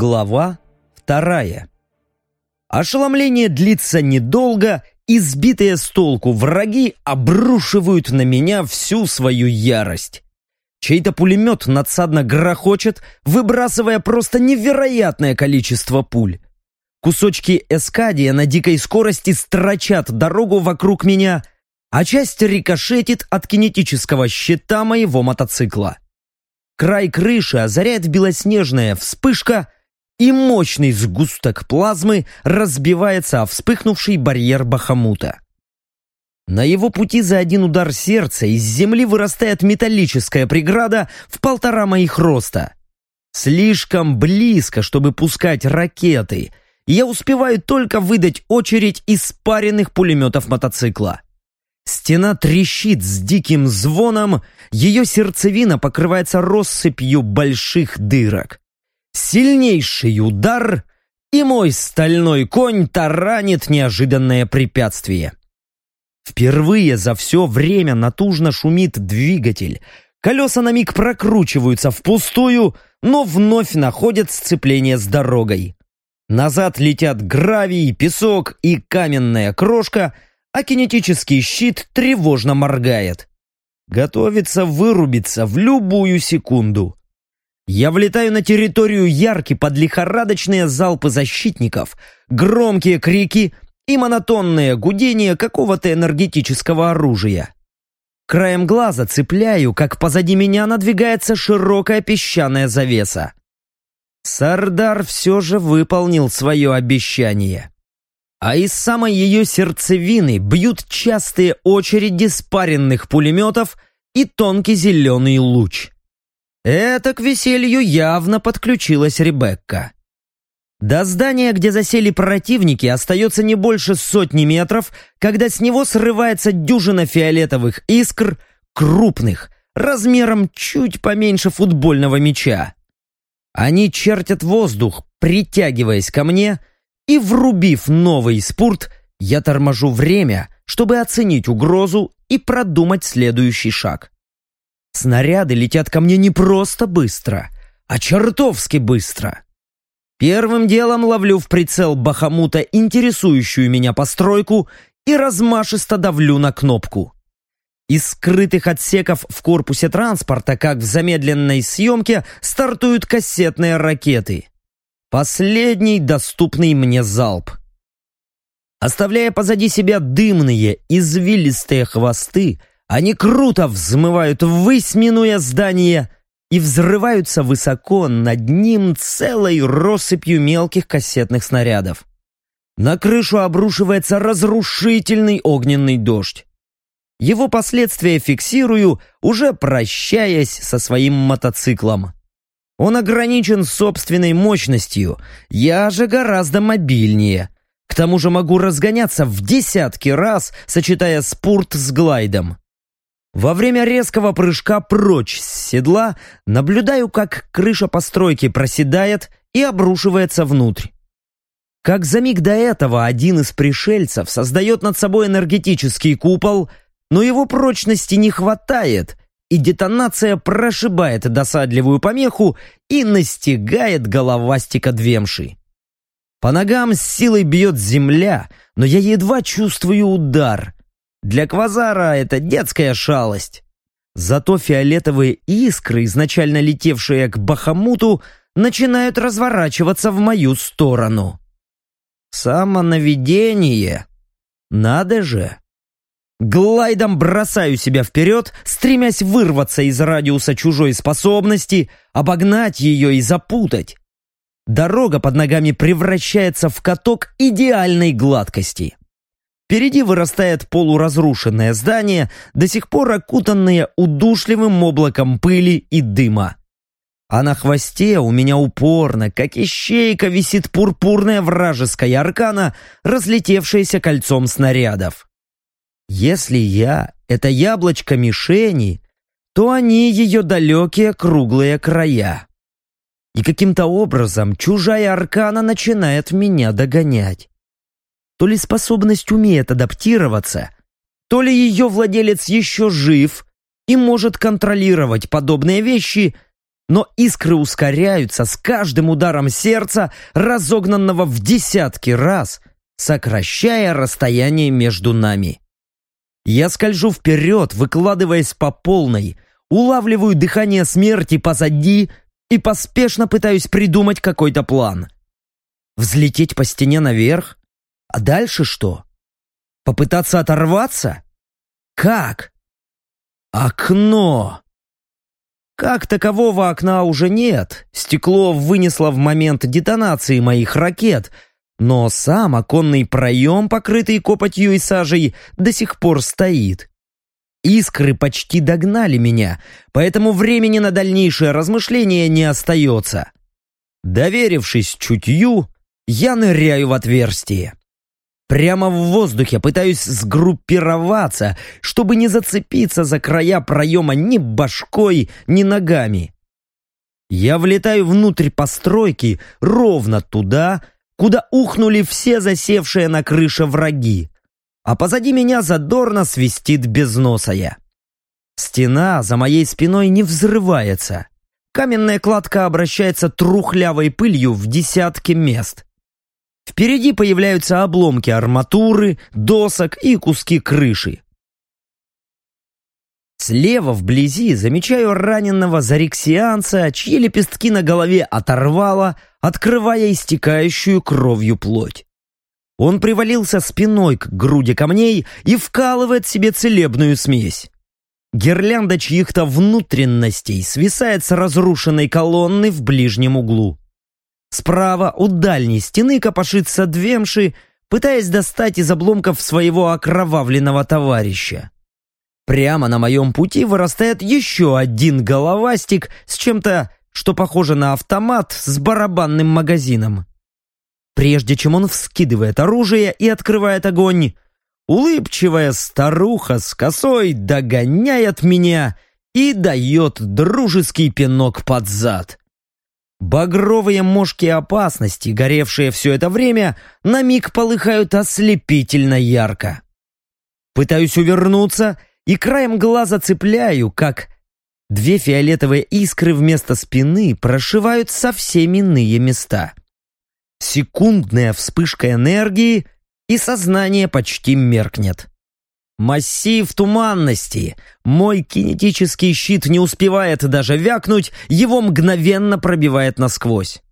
Глава вторая. Ошеломление длится недолго, избитые с толку враги обрушивают на меня всю свою ярость. Чей-то пулемет надсадно грохочет, выбрасывая просто невероятное количество пуль. Кусочки эскадия на дикой скорости строчат дорогу вокруг меня, а часть рикошетит от кинетического щита моего мотоцикла. Край крыши озаряет белоснежная вспышка — и мощный сгусток плазмы разбивается о вспыхнувший барьер Бахамута. На его пути за один удар сердца из земли вырастает металлическая преграда в полтора моих роста. Слишком близко, чтобы пускать ракеты, я успеваю только выдать очередь из спаренных пулеметов мотоцикла. Стена трещит с диким звоном, ее сердцевина покрывается россыпью больших дырок. Сильнейший удар, и мой стальной конь таранит неожиданное препятствие. Впервые за все время натужно шумит двигатель. Колеса на миг прокручиваются впустую, но вновь находят сцепление с дорогой. Назад летят гравий, песок и каменная крошка, а кинетический щит тревожно моргает. Готовится вырубиться в любую секунду. Я влетаю на территорию ярки под лихорадочные залпы защитников, громкие крики и монотонное гудение какого-то энергетического оружия. Краем глаза цепляю, как позади меня надвигается широкая песчаная завеса. Сардар все же выполнил свое обещание. А из самой ее сердцевины бьют частые очереди спаренных пулеметов и тонкий зеленый луч. Это к веселью явно подключилась Ребекка. До здания, где засели противники, остается не больше сотни метров, когда с него срывается дюжина фиолетовых искр, крупных, размером чуть поменьше футбольного мяча. Они чертят воздух, притягиваясь ко мне, и, врубив новый спурт, я торможу время, чтобы оценить угрозу и продумать следующий шаг. Снаряды летят ко мне не просто быстро, а чертовски быстро. Первым делом ловлю в прицел Бахамута интересующую меня постройку и размашисто давлю на кнопку. Из скрытых отсеков в корпусе транспорта, как в замедленной съемке, стартуют кассетные ракеты. Последний доступный мне залп. Оставляя позади себя дымные, извилистые хвосты, они круто взмывают ввысь, минуя здание, и взрываются высоко над ним целой россыпью мелких кассетных снарядов. На крышу обрушивается разрушительный огненный дождь. Его последствия фиксирую, уже прощаясь со своим мотоциклом. Он ограничен собственной мощностью, я же гораздо мобильнее. К тому же могу разгоняться в десятки раз, сочетая спорт с глайдом. Во время резкого прыжка прочь с седла наблюдаю, как крыша постройки проседает и обрушивается внутрь. Как за миг до этого один из пришельцев создает над собой энергетический купол, но его прочности не хватает, и детонация прошибает досадливую помеху и настигает головастика Двемши. По ногам с силой бьет земля, но я едва чувствую удар — для Квазара это детская шалость. Зато фиолетовые искры, изначально летевшие к Бахамуту, начинают разворачиваться в мою сторону. Самонаведение. Надо же. Глайдом бросаю себя вперед, стремясь вырваться из радиуса чужой способности, обогнать ее и запутать. Дорога под ногами превращается в каток идеальной гладкости. Впереди вырастает полуразрушенное здание, до сих пор окутанное удушливым облаком пыли и дыма. А на хвосте у меня упорно, как ищейка, висит пурпурная вражеская аркана, разлетевшаяся кольцом снарядов. Если я — это яблочко мишени, то они ее далекие круглые края. И каким-то образом чужая аркана начинает меня догонять. То ли способность умеет адаптироваться, то ли ее владелец еще жив и может контролировать подобные вещи, но искры ускоряются с каждым ударом сердца, разогнанного в десятки раз, сокращая расстояние между нами. Я скольжу вперед, выкладываясь по полной, улавливаю дыхание смерти позади и поспешно пытаюсь придумать какой-то план. Взлететь по стене наверх? А дальше что? Попытаться оторваться? Как? Окно! Как такового окна уже нет. Стекло вынесло в момент детонации моих ракет, но сам оконный проем, покрытый копотью и сажей, до сих пор стоит. Искры почти догнали меня, поэтому времени на дальнейшее размышление не остается. Доверившись чутью, я ныряю в отверстие. Прямо в воздухе пытаюсь сгруппироваться, чтобы не зацепиться за края проема ни башкой, ни ногами. Я влетаю внутрь постройки ровно туда, куда ухнули все засевшие на крыше враги, а позади меня задорно свистит безносая. Стена за моей спиной не взрывается. Каменная кладка обращается трухлявой пылью в десятки мест. Впереди появляются обломки арматуры, досок и куски крыши. Слева вблизи замечаю раненого зарексианца, чьи лепестки на голове оторвало, открывая истекающую кровью плоть. Он привалился спиной к груди камней и вкалывает себе целебную смесь. Гирлянда чьих-то внутренностей свисает с разрушенной колонны в ближнем углу. Справа у дальней стены копошится Двемши, пытаясь достать из обломков своего окровавленного товарища. Прямо на моем пути вырастает еще один головастик с чем-то, что похоже на автомат с барабанным магазином. Прежде чем он вскидывает оружие и открывает огонь, улыбчивая старуха с косой догоняет меня и дает дружеский пинок под зад. Багровые мошки опасности, горевшие все это время, на миг полыхают ослепительно ярко. Пытаюсь увернуться и краем глаза цепляю, как две фиолетовые искры вместо спины прошивают совсем иные места. Секундная вспышка энергии, и сознание почти меркнет. Массив туманности. Мой кинетический щит не успевает даже вякнуть, его мгновенно пробивает насквозь.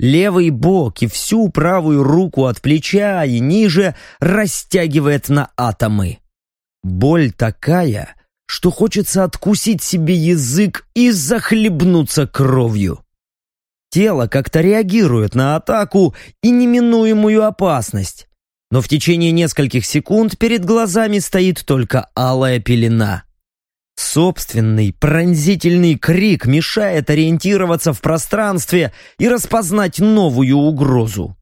Левый бок и всю правую руку от плеча и ниже растягивает на атомы. Боль такая, что хочется откусить себе язык и захлебнуться кровью. Тело как-то реагирует на атаку и неминуемую опасность но в течение нескольких секунд перед глазами стоит только алая пелена. Собственный пронзительный крик мешает ориентироваться в пространстве и распознать новую угрозу.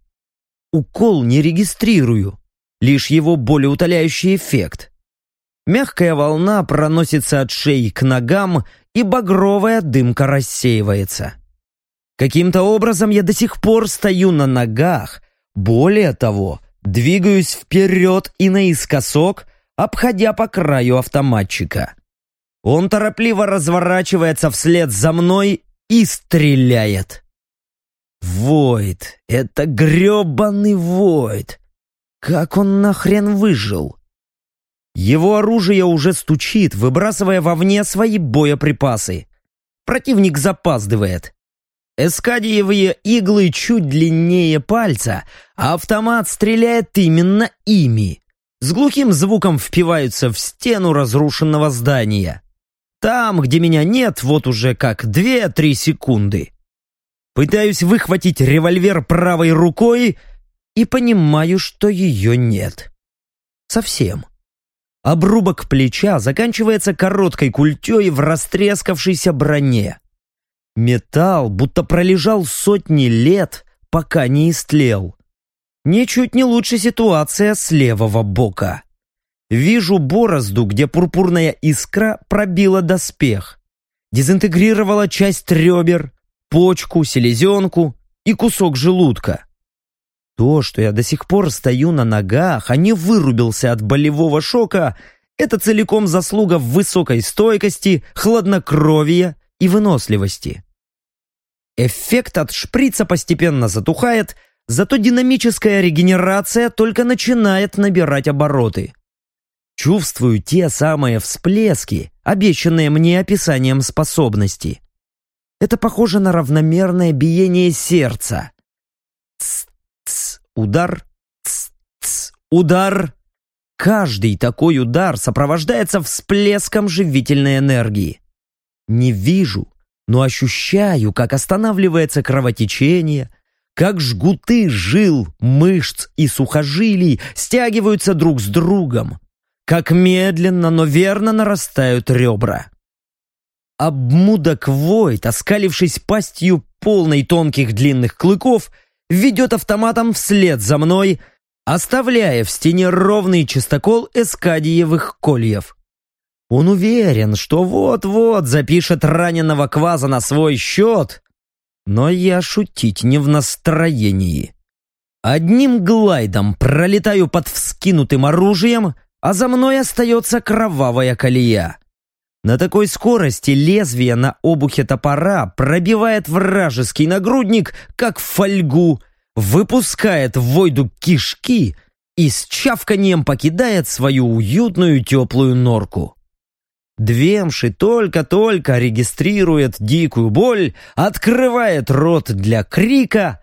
Укол не регистрирую, лишь его болеутоляющий эффект. Мягкая волна проносится от шеи к ногам, и багровая дымка рассеивается. Каким-то образом я до сих пор стою на ногах, более того, Двигаюсь вперед и наискосок, обходя по краю автоматчика. Он торопливо разворачивается вслед за мной и стреляет. Войд, это гребаный Войд. Как он нахрен выжил? Его оружие уже стучит, выбрасывая вовне свои боеприпасы. Противник запаздывает. Эскадиевые иглы чуть длиннее пальца, а автомат стреляет именно ими. С глухим звуком впиваются в стену разрушенного здания. Там, где меня нет, вот уже как две-три секунды. Пытаюсь выхватить револьвер правой рукой и понимаю, что ее нет. Совсем. Обрубок плеча заканчивается короткой культей в растрескавшейся броне. Металл будто пролежал сотни лет, пока не истлел. Ничуть не лучше ситуация с левого бока. Вижу борозду, где пурпурная искра пробила доспех. Дезинтегрировала часть ребер, почку, селезенку и кусок желудка. То, что я до сих пор стою на ногах, а не вырубился от болевого шока, это целиком заслуга высокой стойкости, хладнокровия и выносливости. Эффект от шприца постепенно затухает, зато динамическая регенерация только начинает набирать обороты. Чувствую те самые всплески, обещанные мне описанием способности. Это похоже на равномерное биение сердца. Ц-ц, удар, ц-ц, удар. Каждый такой удар сопровождается всплеском живительной энергии. Не вижу, но ощущаю, как останавливается кровотечение, как жгуты жил, мышц и сухожилий стягиваются друг с другом, как медленно, но верно нарастают ребра. Обмудок Войт, оскалившись пастью полной тонких длинных клыков, ведет автоматом вслед за мной, оставляя в стене ровный чистокол эскадиевых кольев. Он уверен, что вот-вот запишет раненого кваза на свой счет, но я шутить не в настроении. Одним глайдом пролетаю под вскинутым оружием, а за мной остается кровавая колея. На такой скорости лезвие на обухе топора пробивает вражеский нагрудник, как фольгу, выпускает в войду кишки и с чавканием покидает свою уютную теплую норку. Двемши только-только регистрирует дикую боль, открывает рот для крика,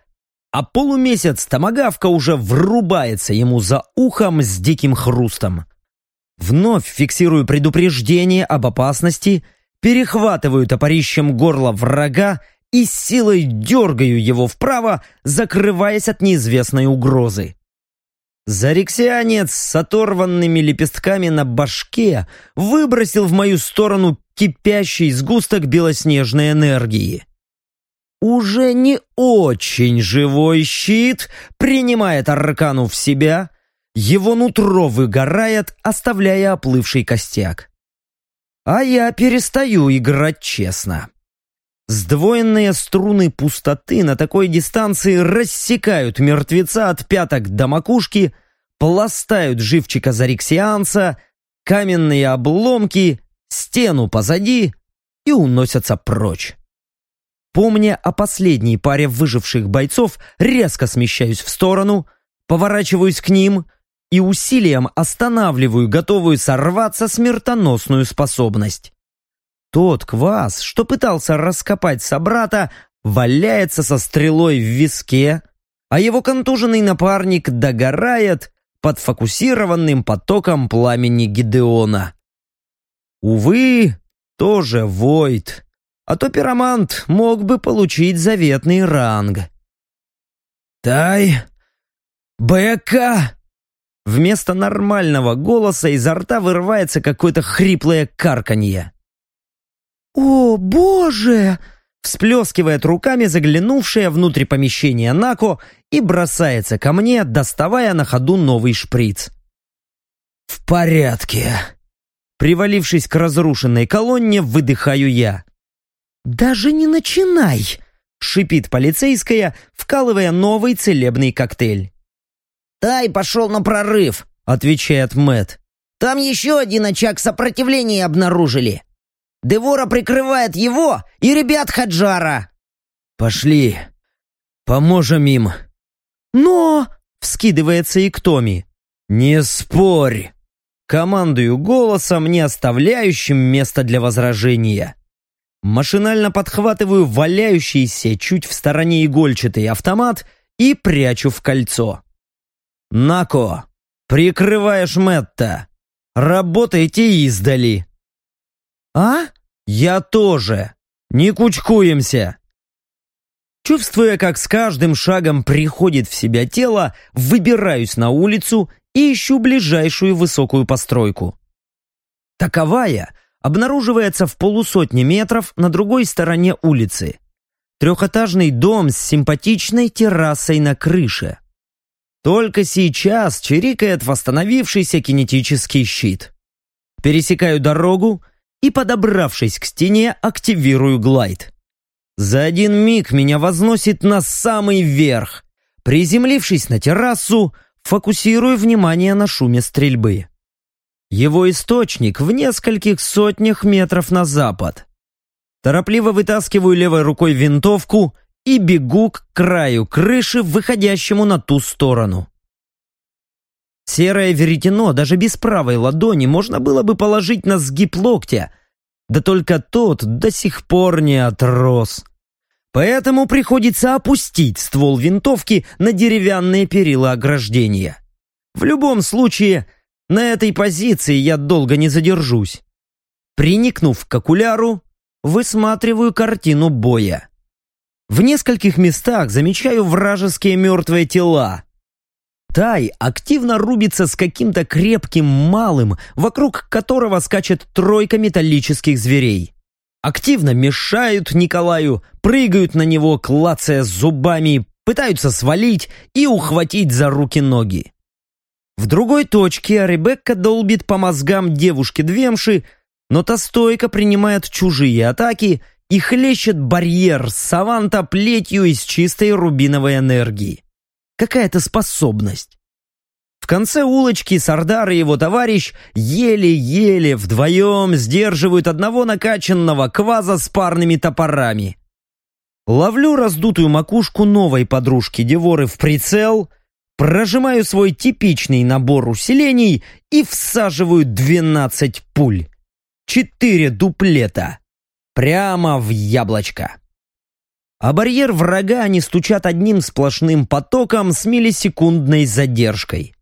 а полумесяц томагавка уже врубается ему за ухом с диким хрустом. Вновь фиксирую предупреждение об опасности, перехватываю топорищем горло врага и силой дергаю его вправо, закрываясь от неизвестной угрозы. Зарексианец с оторванными лепестками на башке выбросил в мою сторону кипящий сгусток белоснежной энергии. Уже не очень живой щит принимает аркану в себя, его нутро выгорает, оставляя оплывший костяк. А я перестаю играть честно. Сдвоенные струны пустоты на такой дистанции рассекают мертвеца от пяток до макушки, пластают живчика зариксианца, каменные обломки, стену позади и уносятся прочь. Помня о последней паре выживших бойцов, резко смещаюсь в сторону, поворачиваюсь к ним и усилием останавливаю готовую сорваться смертоносную способность. Тот квас, что пытался раскопать собрата, валяется со стрелой в виске, а его контуженный напарник догорает под фокусированным потоком пламени Гидеона. Увы, тоже Войд, а то пиромант мог бы получить заветный ранг. «Тай! Бека!» Вместо нормального голоса изо рта вырывается какое-то хриплое карканье. «О, боже!» всплескивает руками заглянувшая внутрь помещения Нако и бросается ко мне, доставая на ходу новый шприц. «В порядке!» Привалившись к разрушенной колонне, выдыхаю я. «Даже не начинай!» — шипит полицейская, вкалывая новый целебный коктейль. «Тай пошел на прорыв», — отвечает Мэт. «Там еще один очаг сопротивления обнаружили. Девора прикрывает его и ребят Хаджара». «Пошли, поможем им». «Но...» — вскидывается и Ктоми. «Не спорь!» Командую голосом, не оставляющим места для возражения. Машинально подхватываю валяющийся чуть в стороне игольчатый автомат и прячу в кольцо. «Нако, прикрываешь Мэтта. Работайте издали». «А?» «Я тоже. Не кучкуемся». Чувствуя, как с каждым шагом приходит в себя тело, выбираюсь на улицу и ищу ближайшую высокую постройку. Таковая обнаруживается в полусотне метров на другой стороне улицы. Трехэтажный дом с симпатичной террасой на крыше. Только сейчас чирикает восстановившийся кинетический щит. Пересекаю дорогу и, подобравшись к стене, активирую глайд. За один миг меня возносит на самый верх. Приземлившись на террасу, фокусирую внимание на шуме стрельбы. Его источник в нескольких сотнях метров на запад. Торопливо вытаскиваю левой рукой винтовку и бегу к краю крыши, выходящему на ту сторону. Серое веретено даже без правой ладони можно было бы положить на сгиб локтя, да только тот до сих пор не отрос. Поэтому приходится опустить ствол винтовки на деревянные перила ограждения. В любом случае, на этой позиции я долго не задержусь. Приникнув к окуляру, высматриваю картину боя. В нескольких местах замечаю вражеские мертвые тела. Тай активно рубится с каким-то крепким малым, вокруг которого скачет тройка металлических зверей. Активно мешают Николаю, прыгают на него, клацая зубами, пытаются свалить и ухватить за руки-ноги. В другой точке Ребекка долбит по мозгам девушки-двемши, но та стойко принимает чужие атаки и хлещет барьер Саванта плетью из чистой рубиновой энергии. Какая-то способность. В конце улочки Сардар и его товарищ еле-еле вдвоем сдерживают одного накачанного кваза с парными топорами. Ловлю раздутую макушку новой подружки Деворы в прицел, прожимаю свой типичный набор усилений и всаживаю 12 пуль. Четыре дуплета. Прямо в яблочко. А барьер врага они стучат одним сплошным потоком с миллисекундной задержкой.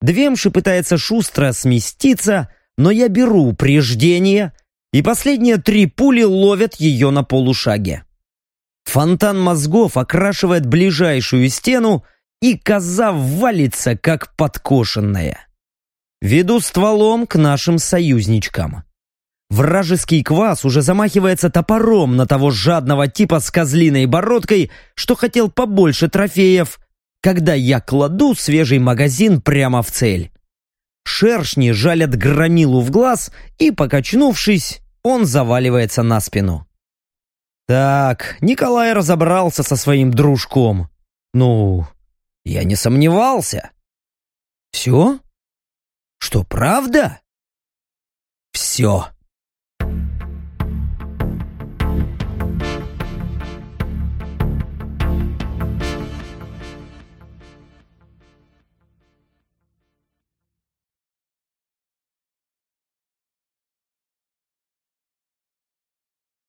Двемши пытается шустро сместиться, но я беру упреждение, и последние три пули ловят ее на полушаге. Фонтан мозгов окрашивает ближайшую стену, и коза валится, как подкошенная. Веду стволом к нашим союзничкам. Вражеский квас уже замахивается топором на того жадного типа с козлиной бородкой, что хотел побольше трофеев, когда я кладу свежий магазин прямо в цель. Шершни жалят громилу в глаз, и, покачнувшись, он заваливается на спину. Так, Николай разобрался со своим дружком. Ну, я не сомневался. Все? Что, правда? Все.